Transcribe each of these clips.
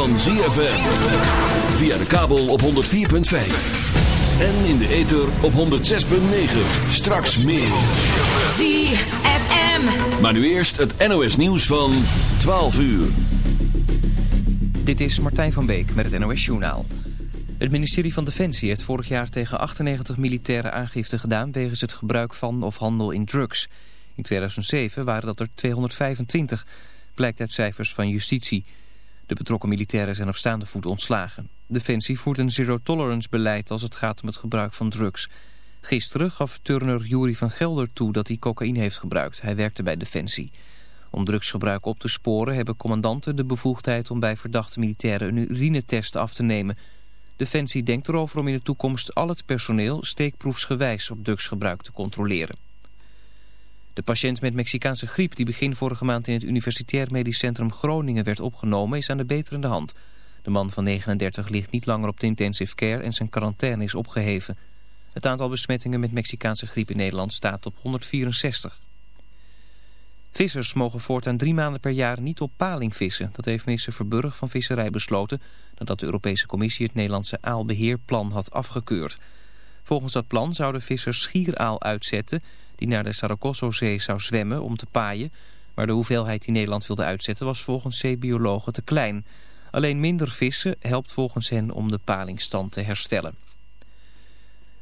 van ZFM. Via de kabel op 104.5. En in de ether op 106.9. Straks meer. ZFM. Maar nu eerst het NOS nieuws van 12 uur. Dit is Martijn van Beek met het NOS Journaal. Het ministerie van Defensie heeft vorig jaar tegen 98 militairen aangifte gedaan... wegens het gebruik van of handel in drugs. In 2007 waren dat er 225, blijkt uit cijfers van justitie... De betrokken militairen zijn op staande voet ontslagen. Defensie voert een zero-tolerance beleid als het gaat om het gebruik van drugs. Gisteren gaf turner Jury van Gelder toe dat hij cocaïne heeft gebruikt. Hij werkte bij Defensie. Om drugsgebruik op te sporen hebben commandanten de bevoegdheid om bij verdachte militairen een urinetest af te nemen. Defensie denkt erover om in de toekomst al het personeel steekproefsgewijs op drugsgebruik te controleren. De patiënt met Mexicaanse griep die begin vorige maand in het Universitair Medisch Centrum Groningen werd opgenomen is aan de beterende hand. De man van 39 ligt niet langer op de intensive care en zijn quarantaine is opgeheven. Het aantal besmettingen met Mexicaanse griep in Nederland staat op 164. Vissers mogen voortaan drie maanden per jaar niet op paling vissen. Dat heeft minister Verburg van Visserij besloten... nadat de Europese Commissie het Nederlandse aalbeheerplan had afgekeurd. Volgens dat plan zouden vissers schieraal uitzetten die naar de Saragosso-zee zou zwemmen om te paaien. Maar de hoeveelheid die Nederland wilde uitzetten was volgens zeebiologen te klein. Alleen minder vissen helpt volgens hen om de palingstand te herstellen.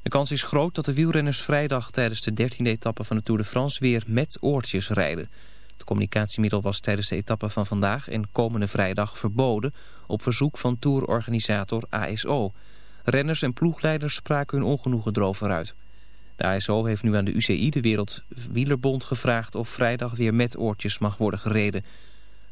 De kans is groot dat de wielrenners vrijdag tijdens de 13e etappe van de Tour de France weer met oortjes rijden. Het communicatiemiddel was tijdens de etappe van vandaag en komende vrijdag verboden op verzoek van tourorganisator ASO. Renners en ploegleiders spraken hun ongenoegen erover uit. De ASO heeft nu aan de UCI, de Wereldwielerbond, gevraagd of vrijdag weer met oortjes mag worden gereden.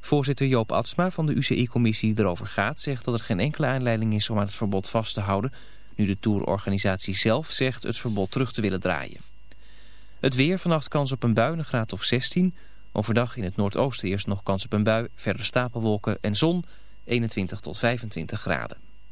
Voorzitter Joop Atsma van de UCI-commissie erover gaat, zegt dat er geen enkele aanleiding is om aan het verbod vast te houden, nu de tourorganisatie zelf zegt het verbod terug te willen draaien. Het weer, vannacht kans op een bui, een graad of 16. Overdag in het noordoosten eerst nog kans op een bui, verder stapelwolken en zon, 21 tot 25 graden.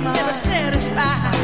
never satisfied.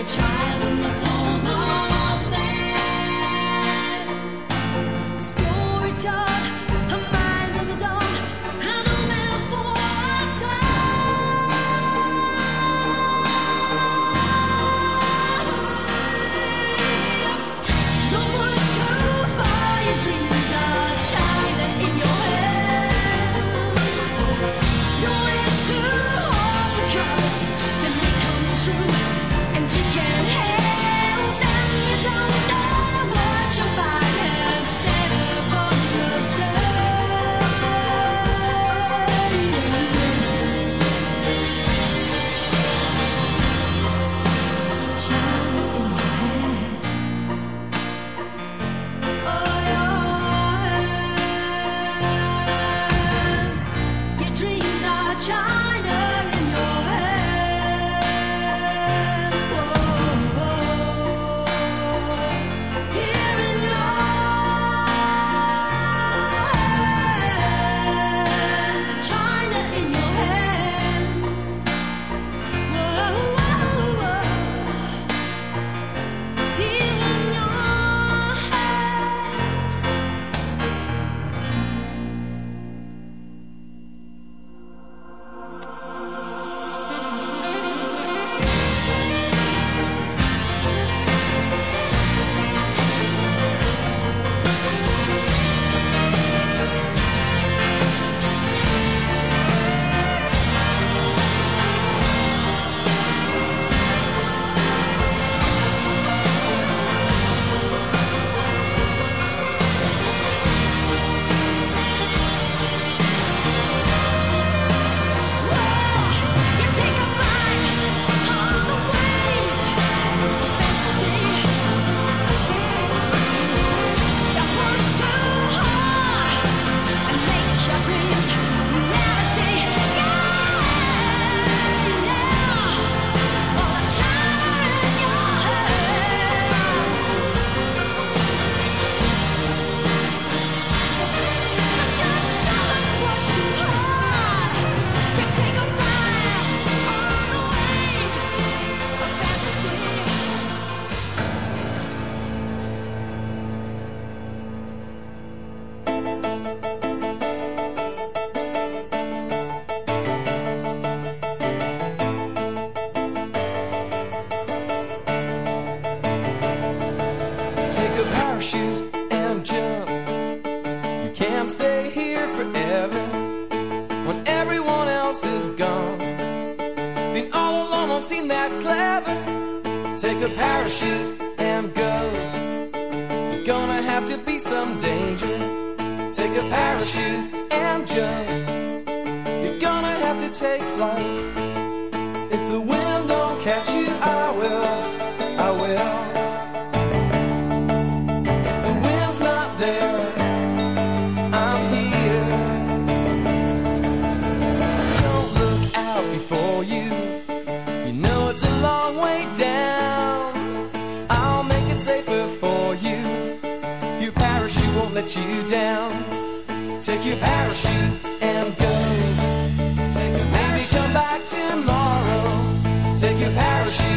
a child in the you down. Take your parachute and go. Maybe come back tomorrow. Take your parachute.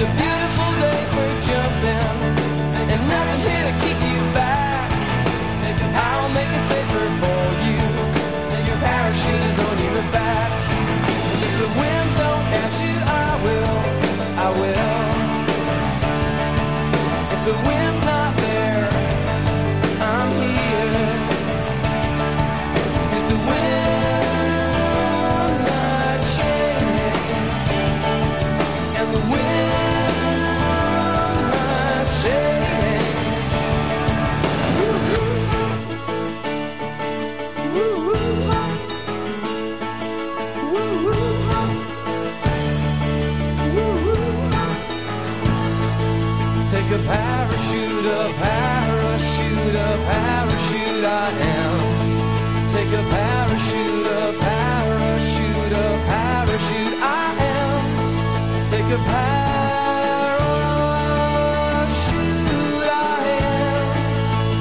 It's a beautiful day jumping. Here to keep you back. I'll make it safer for you. Your on your back. And if the winds don't catch you, I will. I will. The wind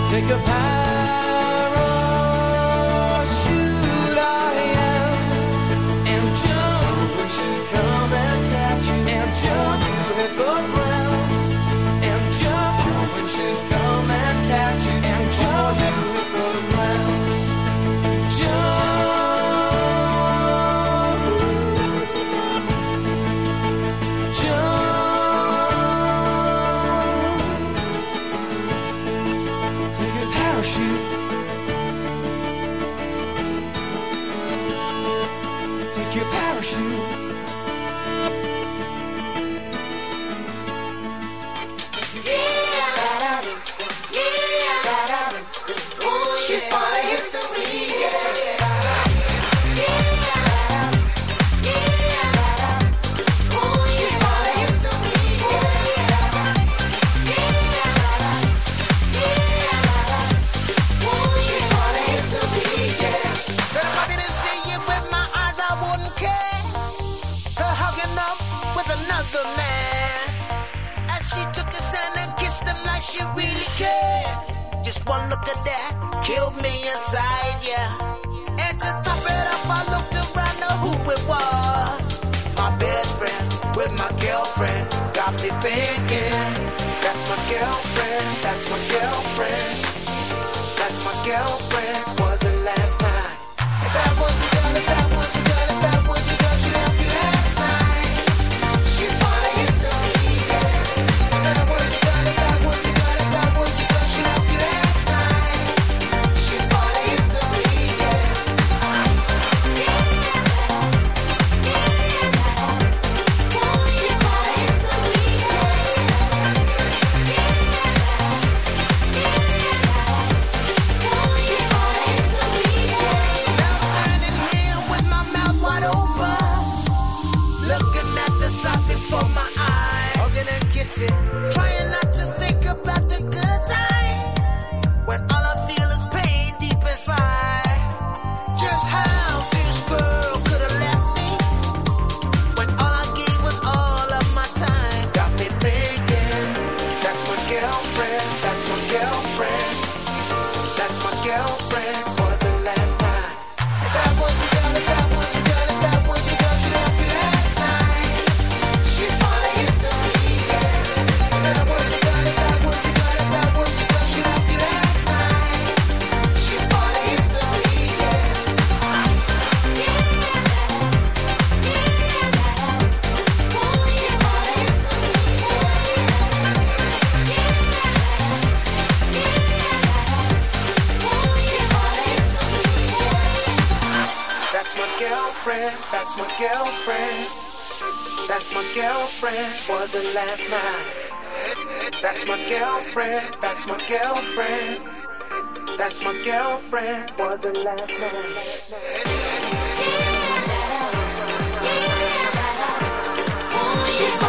take a path my girlfriend. Got me thinking, that's my girlfriend, that's my girlfriend. That's my girlfriend, wasn't last night. If That was wasn't last night. That's my girlfriend, that's my girlfriend. That's my girlfriend, wasn't last night. niet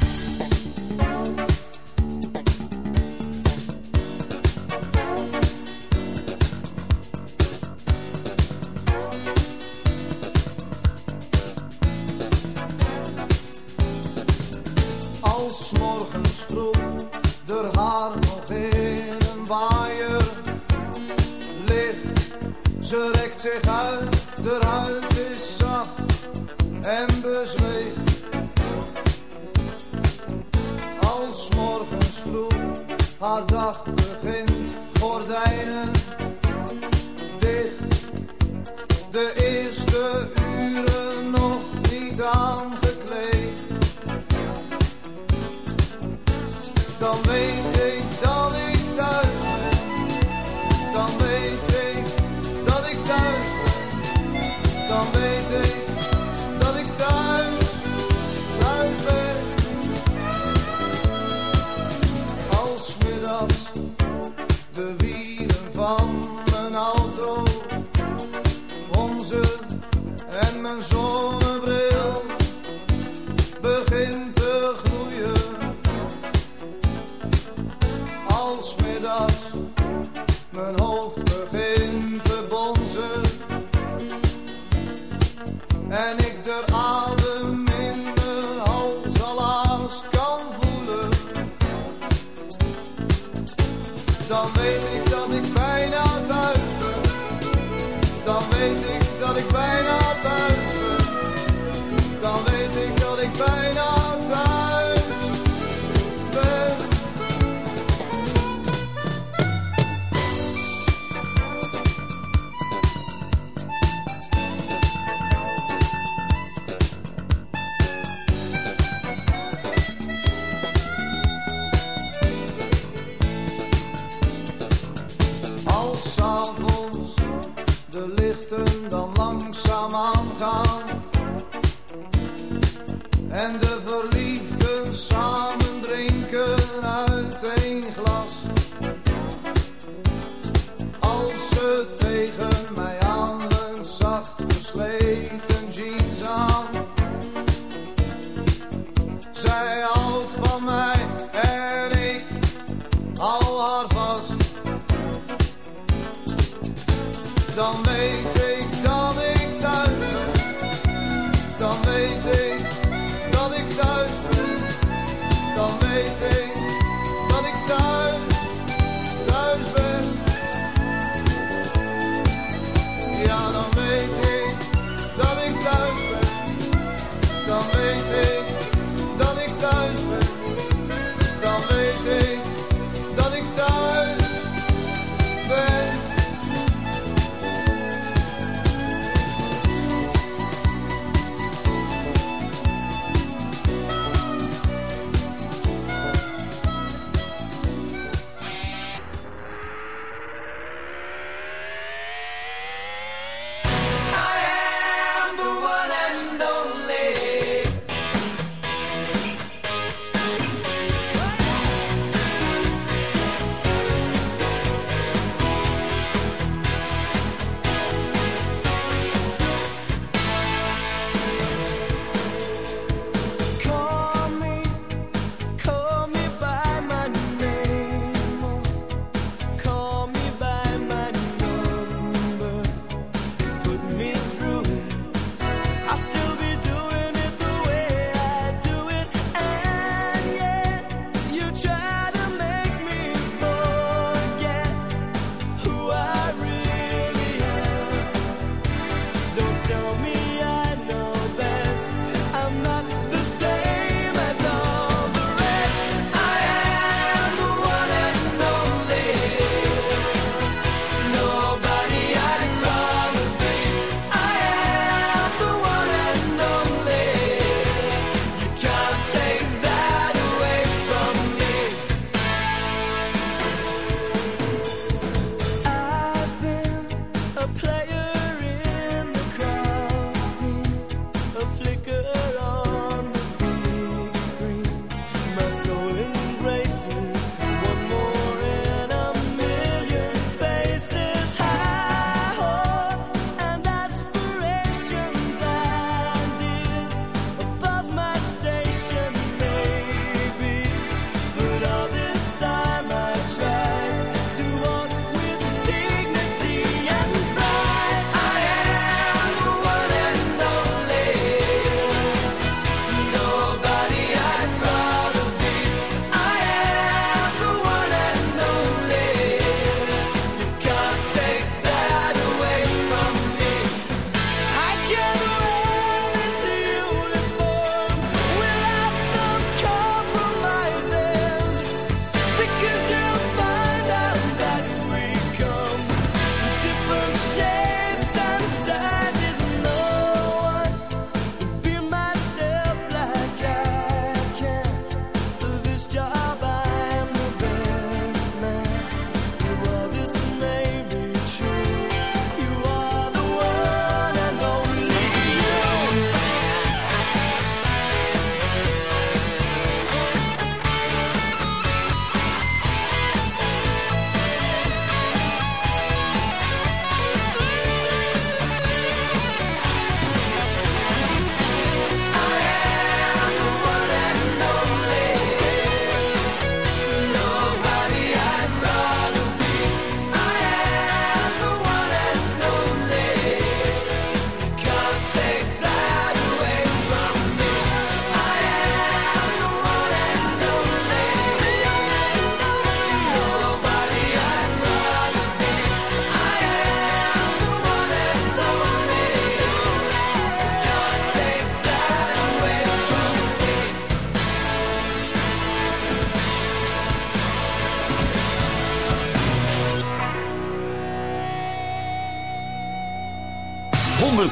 zich uit, de huid is zacht en bezweet. Als morgens vroeg haar dag begint, gordijnen dicht. De eerste uren nog niet aan. dan weet ik.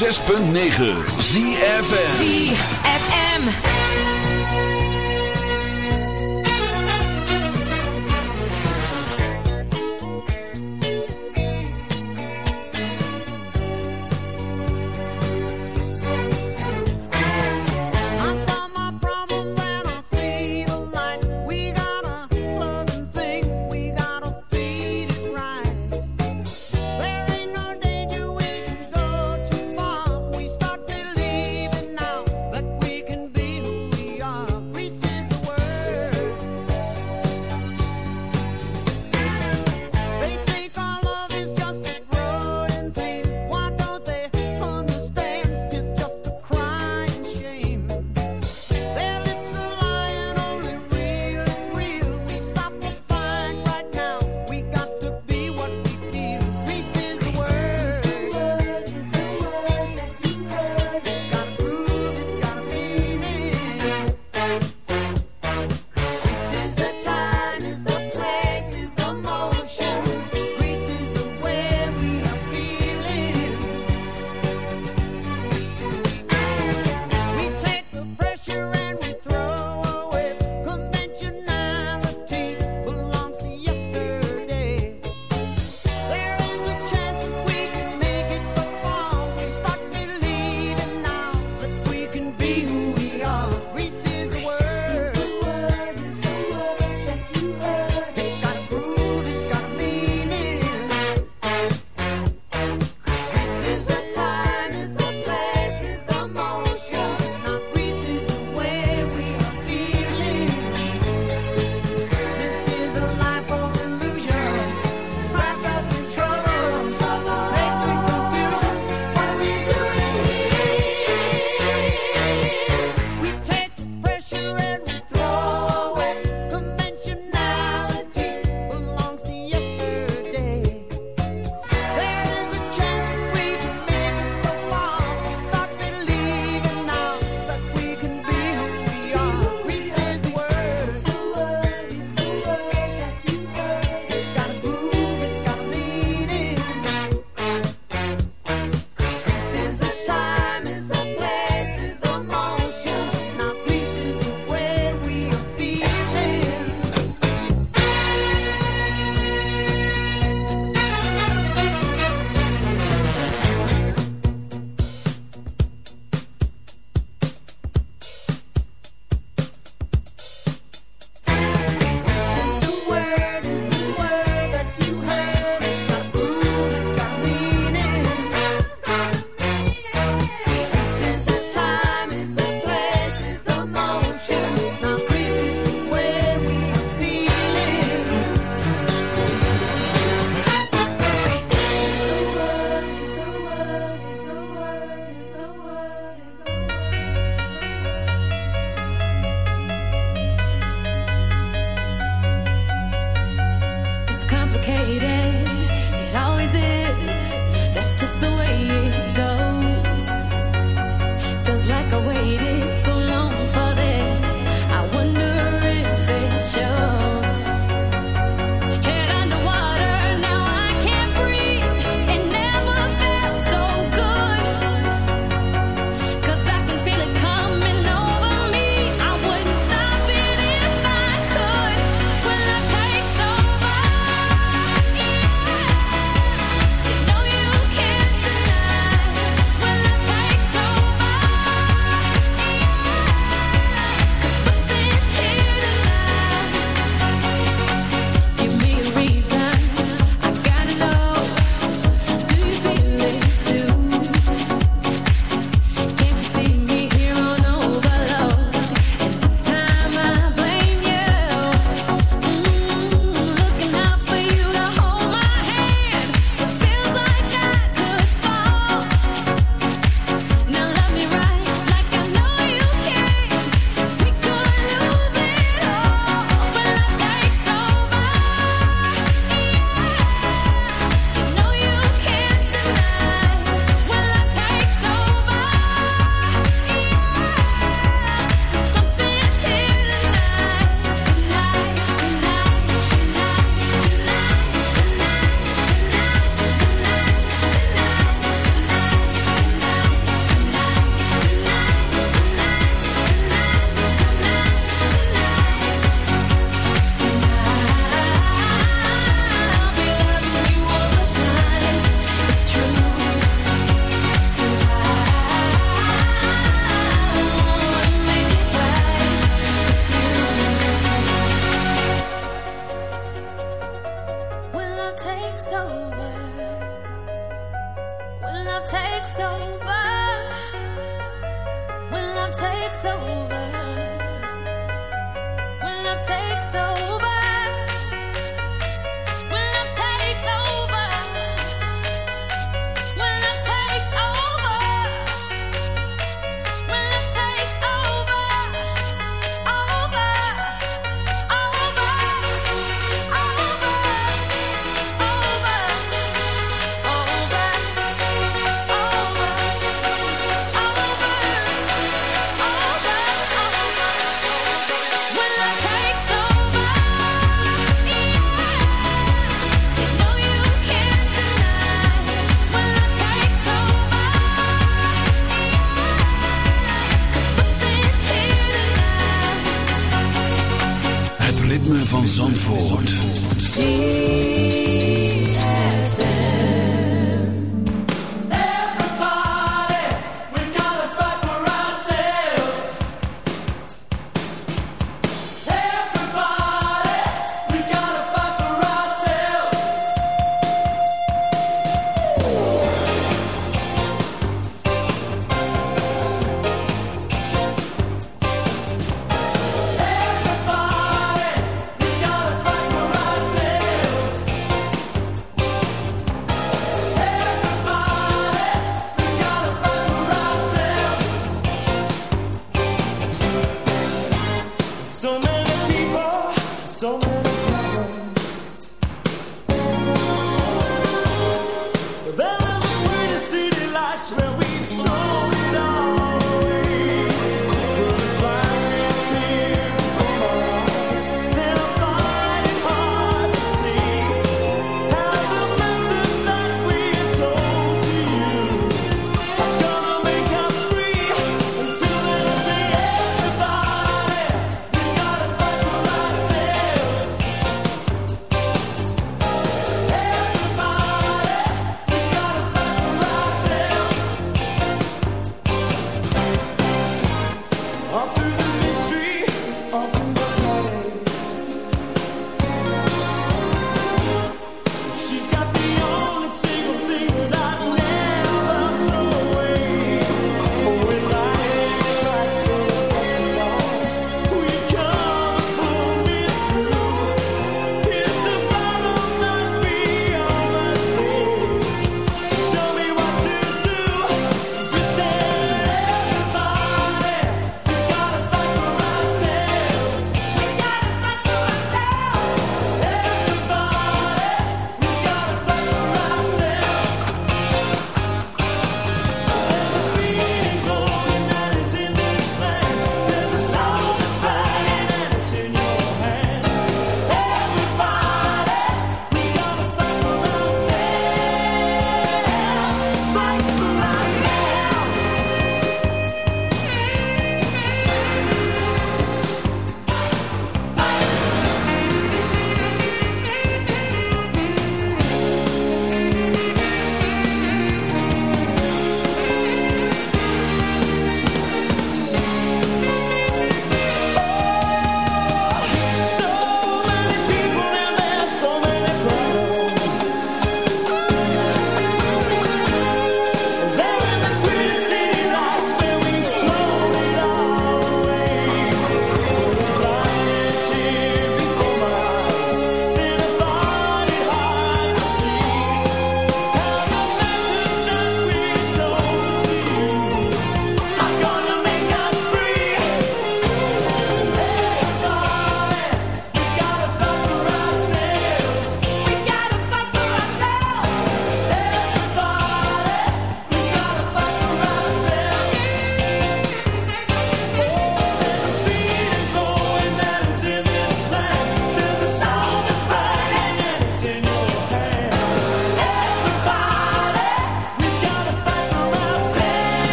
106.9 ZFM ZFM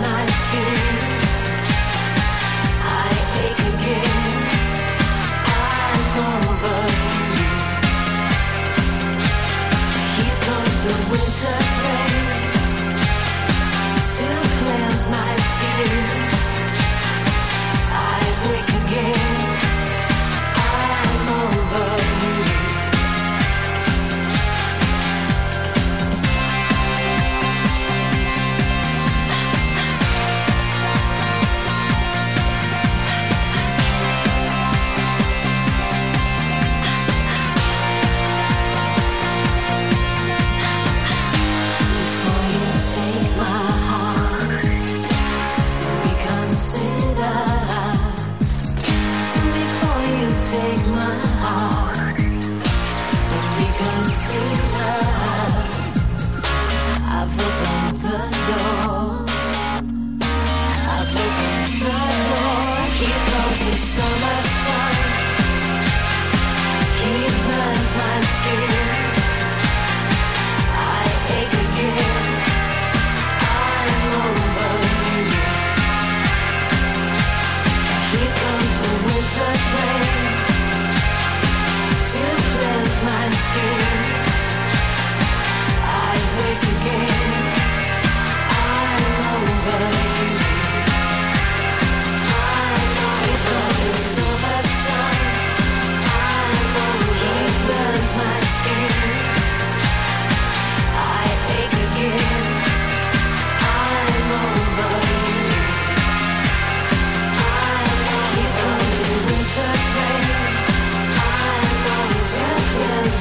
my skin.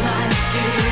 my skin.